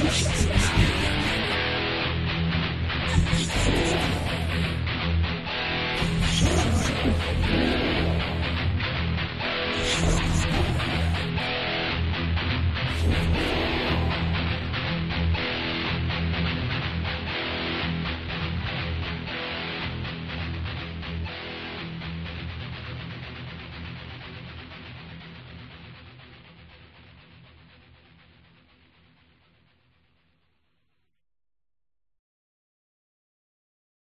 Yeah.